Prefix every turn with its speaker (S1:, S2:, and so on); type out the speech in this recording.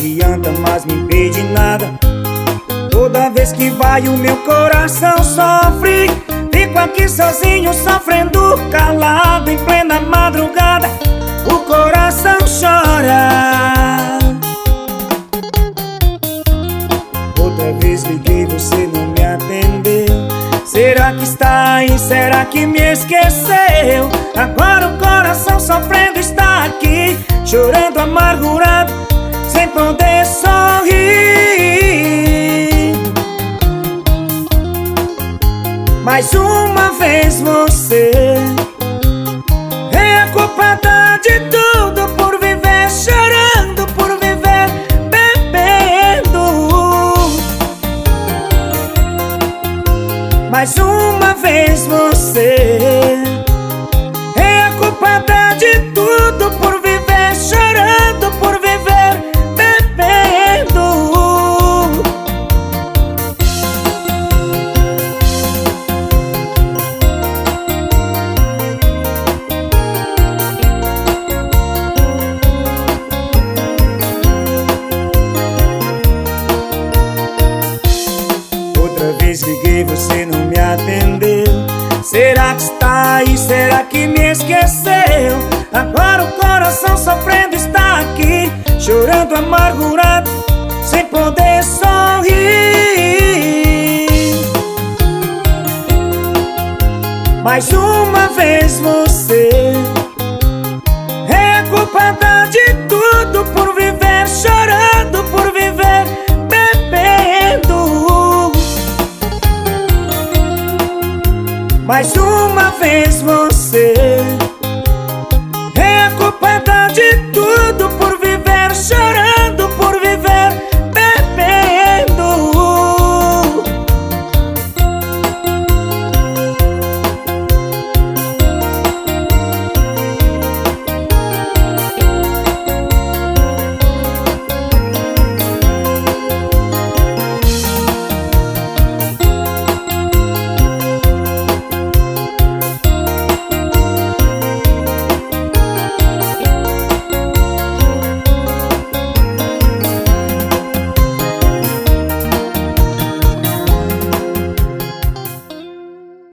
S1: Adianta mais me pedir nada. Toda vez que vai o meu coração sofre. Fico aqui sozinho sofrendo calado em plena madrugada. O coração chora. Outra vez liguei, você não me atendeu. Será que está aí? Será que me esqueceu? Agora o coração sofrendo está aqui Chorando amargurado Sem poder sorrir. Mais uma vez você É a culpada de tudo Por viver chorando Por viver bebendo. Mais uma vez você você não me atendeu Será que está aí? Será que me esqueceu? Agora o coração sofrendo está aqui Chorando amargurado Sem poder sorrir Mais uma vez você É a culpada de Mais uma vez vou